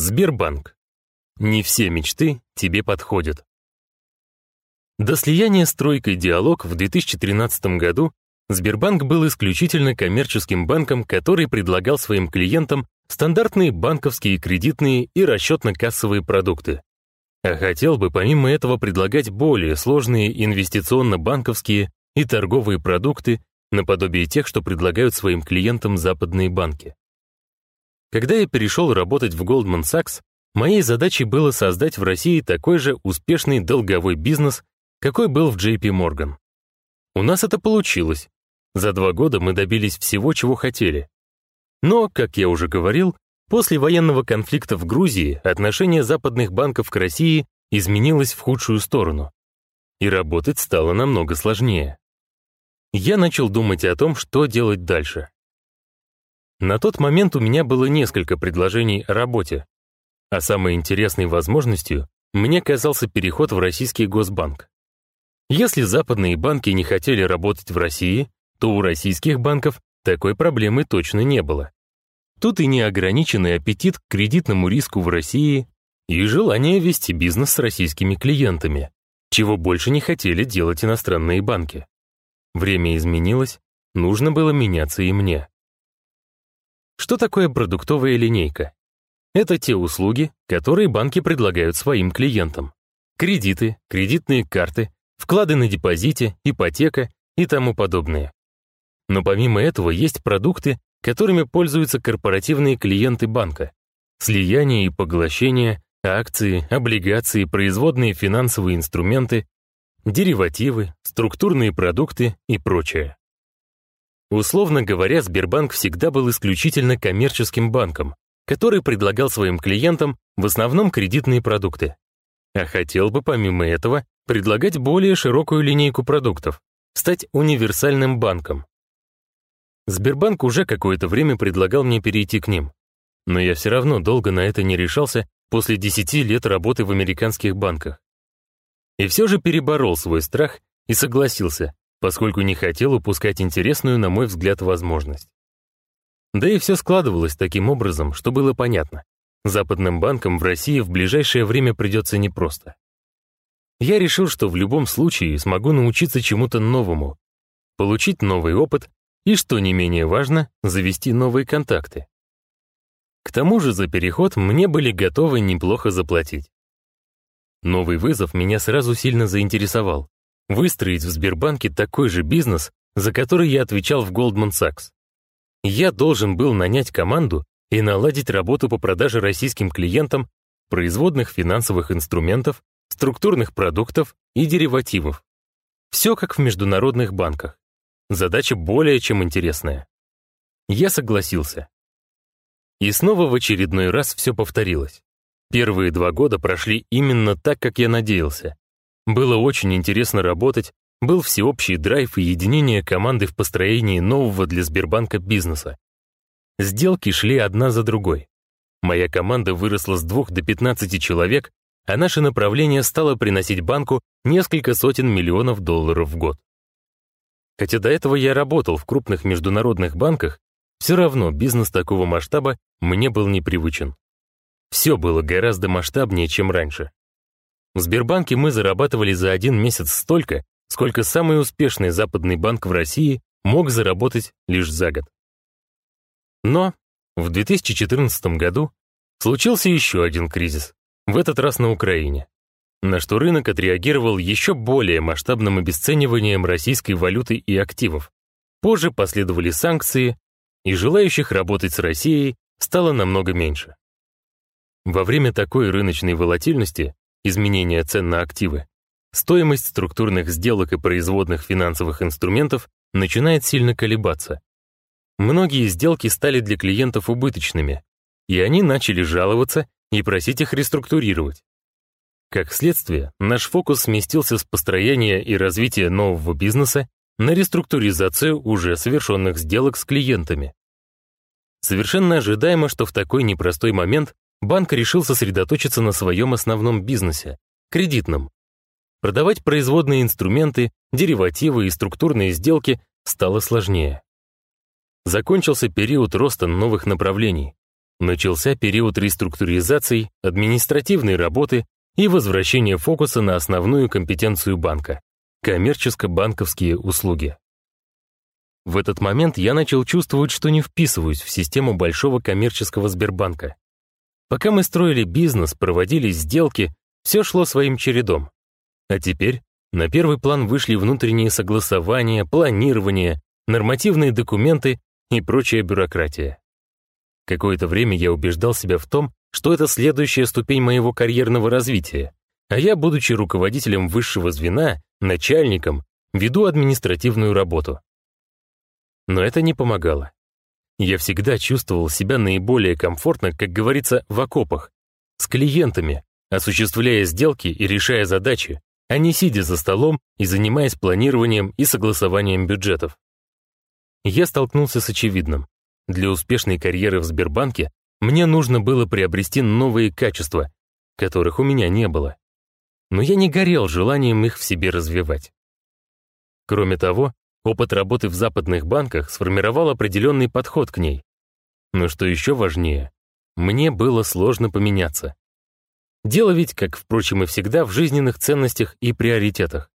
Сбербанк. Не все мечты тебе подходят. До слияния с тройкой «Диалог» в 2013 году Сбербанк был исключительно коммерческим банком, который предлагал своим клиентам стандартные банковские, кредитные и расчетно-кассовые продукты. А хотел бы помимо этого предлагать более сложные инвестиционно-банковские и торговые продукты наподобие тех, что предлагают своим клиентам западные банки. Когда я перешел работать в Goldman Sachs, моей задачей было создать в России такой же успешный долговой бизнес, какой был в JP Morgan. У нас это получилось. За два года мы добились всего, чего хотели. Но, как я уже говорил, после военного конфликта в Грузии отношение западных банков к России изменилось в худшую сторону. И работать стало намного сложнее. Я начал думать о том, что делать дальше. На тот момент у меня было несколько предложений о работе, а самой интересной возможностью мне казался переход в российский госбанк. Если западные банки не хотели работать в России, то у российских банков такой проблемы точно не было. Тут и неограниченный аппетит к кредитному риску в России, и желание вести бизнес с российскими клиентами, чего больше не хотели делать иностранные банки. Время изменилось, нужно было меняться и мне. Что такое продуктовая линейка? Это те услуги, которые банки предлагают своим клиентам. Кредиты, кредитные карты, вклады на депозите, ипотека и тому подобное. Но помимо этого есть продукты, которыми пользуются корпоративные клиенты банка. Слияние и поглощение, акции, облигации, производные финансовые инструменты, деривативы, структурные продукты и прочее. Условно говоря, Сбербанк всегда был исключительно коммерческим банком, который предлагал своим клиентам в основном кредитные продукты. А хотел бы помимо этого предлагать более широкую линейку продуктов, стать универсальным банком. Сбербанк уже какое-то время предлагал мне перейти к ним, но я все равно долго на это не решался после 10 лет работы в американских банках. И все же переборол свой страх и согласился, поскольку не хотел упускать интересную, на мой взгляд, возможность. Да и все складывалось таким образом, что было понятно. Западным банкам в России в ближайшее время придется непросто. Я решил, что в любом случае смогу научиться чему-то новому, получить новый опыт и, что не менее важно, завести новые контакты. К тому же за переход мне были готовы неплохо заплатить. Новый вызов меня сразу сильно заинтересовал. Выстроить в Сбербанке такой же бизнес, за который я отвечал в Goldman Sachs. Я должен был нанять команду и наладить работу по продаже российским клиентам производных финансовых инструментов структурных продуктов и деривативов. Все как в международных банках. Задача более чем интересная. Я согласился. И снова в очередной раз все повторилось. Первые два года прошли именно так, как я надеялся. Было очень интересно работать, был всеобщий драйв и единение команды в построении нового для Сбербанка бизнеса. Сделки шли одна за другой. Моя команда выросла с двух до 15 человек, а наше направление стало приносить банку несколько сотен миллионов долларов в год. Хотя до этого я работал в крупных международных банках, все равно бизнес такого масштаба мне был непривычен. Все было гораздо масштабнее, чем раньше. В Сбербанке мы зарабатывали за один месяц столько, сколько самый успешный западный банк в России мог заработать лишь за год. Но в 2014 году случился еще один кризис в этот раз на Украине, на что рынок отреагировал еще более масштабным обесцениванием российской валюты и активов. Позже последовали санкции, и желающих работать с Россией стало намного меньше. Во время такой рыночной волатильности, изменения цен на активы, стоимость структурных сделок и производных финансовых инструментов начинает сильно колебаться. Многие сделки стали для клиентов убыточными, и они начали жаловаться и просить их реструктурировать. Как следствие, наш фокус сместился с построения и развития нового бизнеса на реструктуризацию уже совершенных сделок с клиентами. Совершенно ожидаемо, что в такой непростой момент банк решил сосредоточиться на своем основном бизнесе – кредитном. Продавать производные инструменты, деривативы и структурные сделки стало сложнее. Закончился период роста новых направлений, Начался период реструктуризаций, административной работы и возвращения фокуса на основную компетенцию банка – коммерческо-банковские услуги. В этот момент я начал чувствовать, что не вписываюсь в систему большого коммерческого Сбербанка. Пока мы строили бизнес, проводили сделки, все шло своим чередом. А теперь на первый план вышли внутренние согласования, планирование, нормативные документы и прочая бюрократия. Какое-то время я убеждал себя в том, что это следующая ступень моего карьерного развития, а я, будучи руководителем высшего звена, начальником, веду административную работу. Но это не помогало. Я всегда чувствовал себя наиболее комфортно, как говорится, в окопах, с клиентами, осуществляя сделки и решая задачи, а не сидя за столом и занимаясь планированием и согласованием бюджетов. Я столкнулся с очевидным. Для успешной карьеры в Сбербанке мне нужно было приобрести новые качества, которых у меня не было. Но я не горел желанием их в себе развивать. Кроме того, Опыт работы в западных банках сформировал определенный подход к ней. Но что еще важнее, мне было сложно поменяться. Дело ведь, как, впрочем, и всегда, в жизненных ценностях и приоритетах.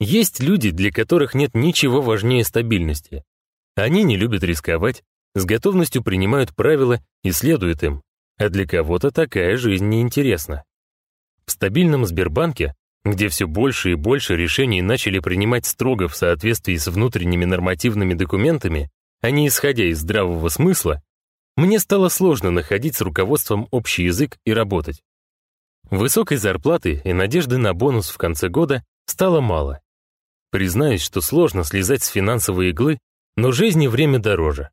Есть люди, для которых нет ничего важнее стабильности. Они не любят рисковать, с готовностью принимают правила и следуют им, а для кого-то такая жизнь неинтересна. В стабильном Сбербанке где все больше и больше решений начали принимать строго в соответствии с внутренними нормативными документами, а не исходя из здравого смысла, мне стало сложно находить с руководством общий язык и работать. Высокой зарплаты и надежды на бонус в конце года стало мало. Признаюсь, что сложно слезать с финансовой иглы, но жизнь и время дороже.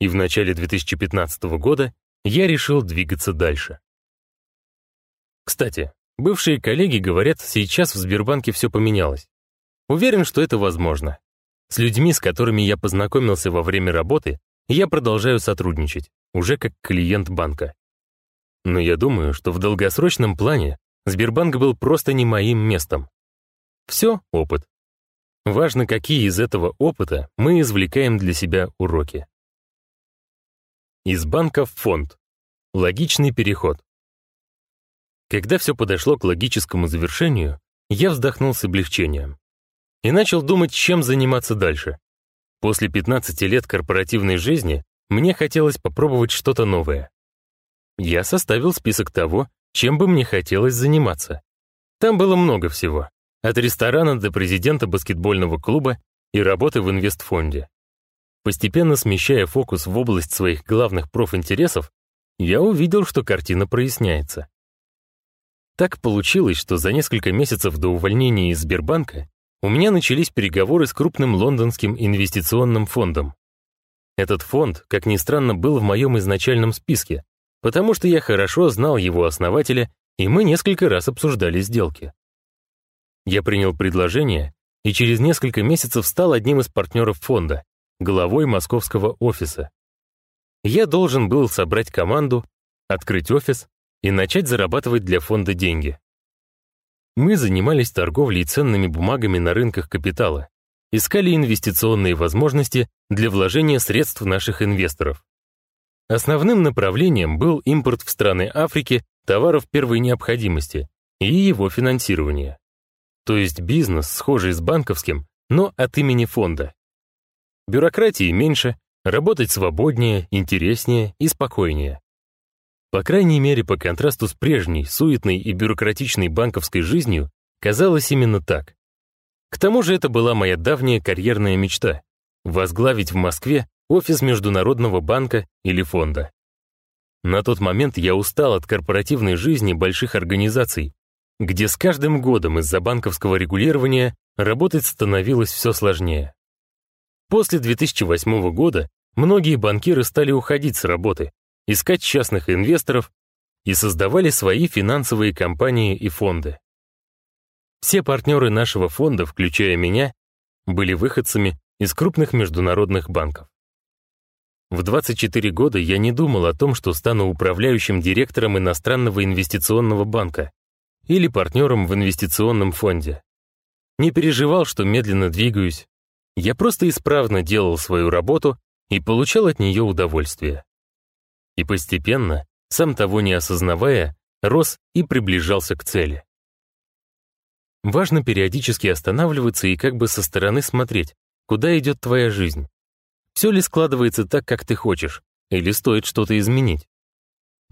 И в начале 2015 года я решил двигаться дальше. Кстати, Бывшие коллеги говорят, сейчас в Сбербанке все поменялось. Уверен, что это возможно. С людьми, с которыми я познакомился во время работы, я продолжаю сотрудничать, уже как клиент банка. Но я думаю, что в долгосрочном плане Сбербанк был просто не моим местом. Все — опыт. Важно, какие из этого опыта мы извлекаем для себя уроки. Из банка в фонд. Логичный переход. Когда все подошло к логическому завершению, я вздохнул с облегчением и начал думать, чем заниматься дальше. После 15 лет корпоративной жизни мне хотелось попробовать что-то новое. Я составил список того, чем бы мне хотелось заниматься. Там было много всего, от ресторана до президента баскетбольного клуба и работы в инвестфонде. Постепенно смещая фокус в область своих главных профинтересов, я увидел, что картина проясняется. Так получилось, что за несколько месяцев до увольнения из Сбербанка у меня начались переговоры с крупным лондонским инвестиционным фондом. Этот фонд, как ни странно, был в моем изначальном списке, потому что я хорошо знал его основателя, и мы несколько раз обсуждали сделки. Я принял предложение и через несколько месяцев стал одним из партнеров фонда, главой московского офиса. Я должен был собрать команду, открыть офис и начать зарабатывать для фонда деньги. Мы занимались торговлей ценными бумагами на рынках капитала, искали инвестиционные возможности для вложения средств наших инвесторов. Основным направлением был импорт в страны Африки товаров первой необходимости и его финансирование. То есть бизнес, схожий с банковским, но от имени фонда. Бюрократии меньше, работать свободнее, интереснее и спокойнее. По крайней мере, по контрасту с прежней, суетной и бюрократичной банковской жизнью, казалось именно так. К тому же это была моя давняя карьерная мечта — возглавить в Москве офис Международного банка или фонда. На тот момент я устал от корпоративной жизни больших организаций, где с каждым годом из-за банковского регулирования работать становилось все сложнее. После 2008 года многие банкиры стали уходить с работы, искать частных инвесторов и создавали свои финансовые компании и фонды. Все партнеры нашего фонда, включая меня, были выходцами из крупных международных банков. В 24 года я не думал о том, что стану управляющим директором иностранного инвестиционного банка или партнером в инвестиционном фонде. Не переживал, что медленно двигаюсь. Я просто исправно делал свою работу и получал от нее удовольствие. И постепенно, сам того не осознавая, рос и приближался к цели. Важно периодически останавливаться и как бы со стороны смотреть, куда идет твоя жизнь. Все ли складывается так, как ты хочешь, или стоит что-то изменить?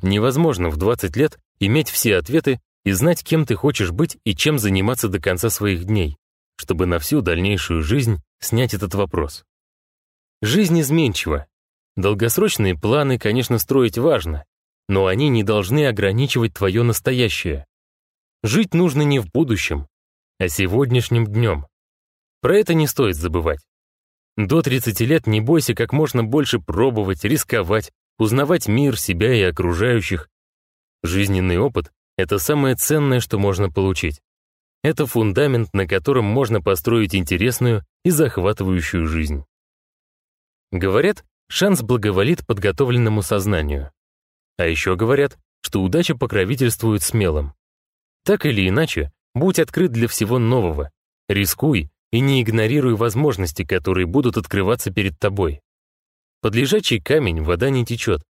Невозможно в 20 лет иметь все ответы и знать, кем ты хочешь быть и чем заниматься до конца своих дней, чтобы на всю дальнейшую жизнь снять этот вопрос. Жизнь изменчива. Долгосрочные планы, конечно, строить важно, но они не должны ограничивать твое настоящее. Жить нужно не в будущем, а сегодняшним днем. Про это не стоит забывать. До 30 лет не бойся как можно больше пробовать, рисковать, узнавать мир, себя и окружающих. Жизненный опыт — это самое ценное, что можно получить. Это фундамент, на котором можно построить интересную и захватывающую жизнь. Говорят, шанс благоволит подготовленному сознанию. А еще говорят, что удача покровительствует смелым. Так или иначе, будь открыт для всего нового, рискуй и не игнорируй возможности, которые будут открываться перед тобой. Под лежачий камень вода не течет.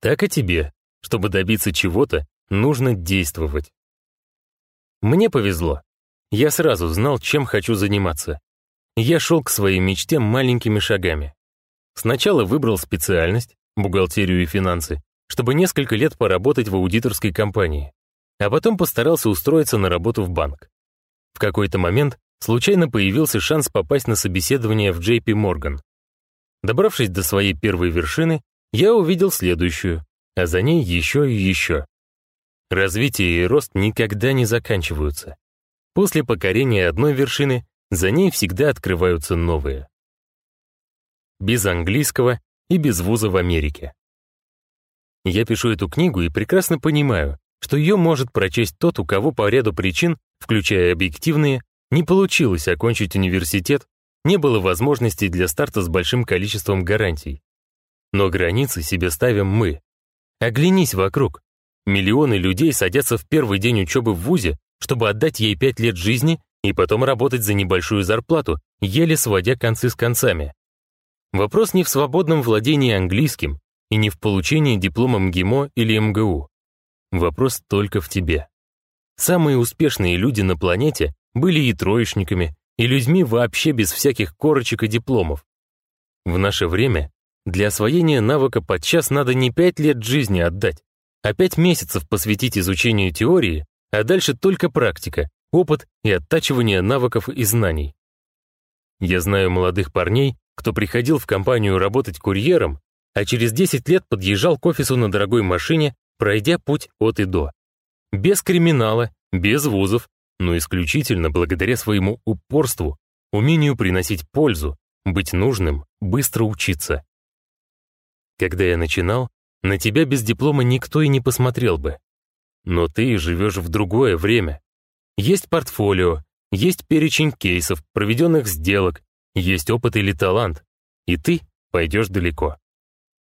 Так и тебе. Чтобы добиться чего-то, нужно действовать. Мне повезло. Я сразу знал, чем хочу заниматься. Я шел к своей мечте маленькими шагами. Сначала выбрал специальность, бухгалтерию и финансы, чтобы несколько лет поработать в аудиторской компании, а потом постарался устроиться на работу в банк. В какой-то момент случайно появился шанс попасть на собеседование в JP Morgan. Добравшись до своей первой вершины, я увидел следующую, а за ней еще и еще. Развитие и рост никогда не заканчиваются. После покорения одной вершины за ней всегда открываются новые. Без английского и без вуза в Америке. Я пишу эту книгу и прекрасно понимаю, что ее может прочесть тот, у кого по ряду причин, включая объективные, не получилось окончить университет, не было возможностей для старта с большим количеством гарантий. Но границы себе ставим мы. Оглянись вокруг. Миллионы людей садятся в первый день учебы в ВУЗе, чтобы отдать ей пять лет жизни и потом работать за небольшую зарплату, еле сводя концы с концами. Вопрос не в свободном владении английским и не в получении диплома МГИМО или МГУ. Вопрос только в тебе. Самые успешные люди на планете были и троечниками, и людьми вообще без всяких корочек и дипломов. В наше время для освоения навыка подчас надо не пять лет жизни отдать, а пять месяцев посвятить изучению теории, а дальше только практика, опыт и оттачивание навыков и знаний. Я знаю молодых парней, кто приходил в компанию работать курьером, а через 10 лет подъезжал к офису на дорогой машине, пройдя путь от и до. Без криминала, без вузов, но исключительно благодаря своему упорству, умению приносить пользу, быть нужным, быстро учиться. Когда я начинал, на тебя без диплома никто и не посмотрел бы. Но ты живешь в другое время. Есть портфолио, есть перечень кейсов, проведенных сделок, есть опыт или талант, и ты пойдешь далеко.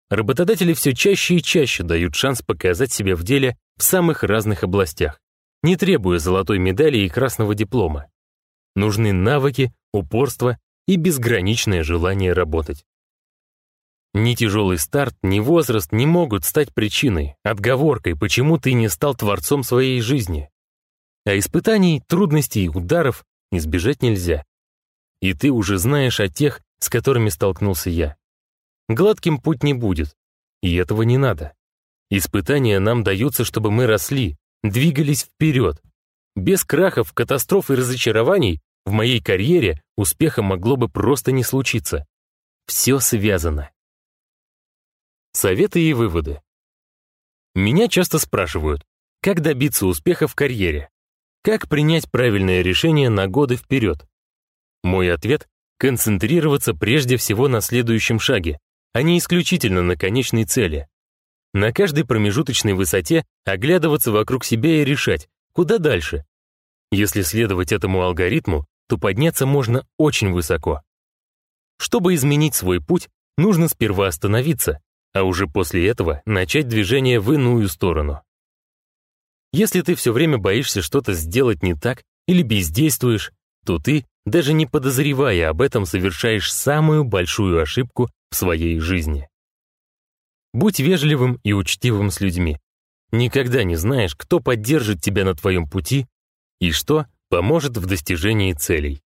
Работодатели все чаще и чаще дают шанс показать себя в деле в самых разных областях не требуя золотой медали и красного диплома. Нужны навыки, упорство и безграничное желание работать. Ни тяжелый старт, ни возраст не могут стать причиной, отговоркой, почему ты не стал творцом своей жизни. А испытаний, трудностей, ударов избежать нельзя. И ты уже знаешь о тех, с которыми столкнулся я. Гладким путь не будет, и этого не надо. Испытания нам даются, чтобы мы росли, двигались вперед. Без крахов, катастроф и разочарований в моей карьере успеха могло бы просто не случиться. Все связано. Советы и выводы. Меня часто спрашивают, как добиться успеха в карьере? Как принять правильное решение на годы вперед? Мой ответ — концентрироваться прежде всего на следующем шаге, а не исключительно на конечной цели. На каждой промежуточной высоте оглядываться вокруг себя и решать, куда дальше. Если следовать этому алгоритму, то подняться можно очень высоко. Чтобы изменить свой путь, нужно сперва остановиться, а уже после этого начать движение в иную сторону. Если ты все время боишься что-то сделать не так или бездействуешь, то ты, даже не подозревая об этом, совершаешь самую большую ошибку в своей жизни. Будь вежливым и учтивым с людьми. Никогда не знаешь, кто поддержит тебя на твоем пути и что поможет в достижении целей.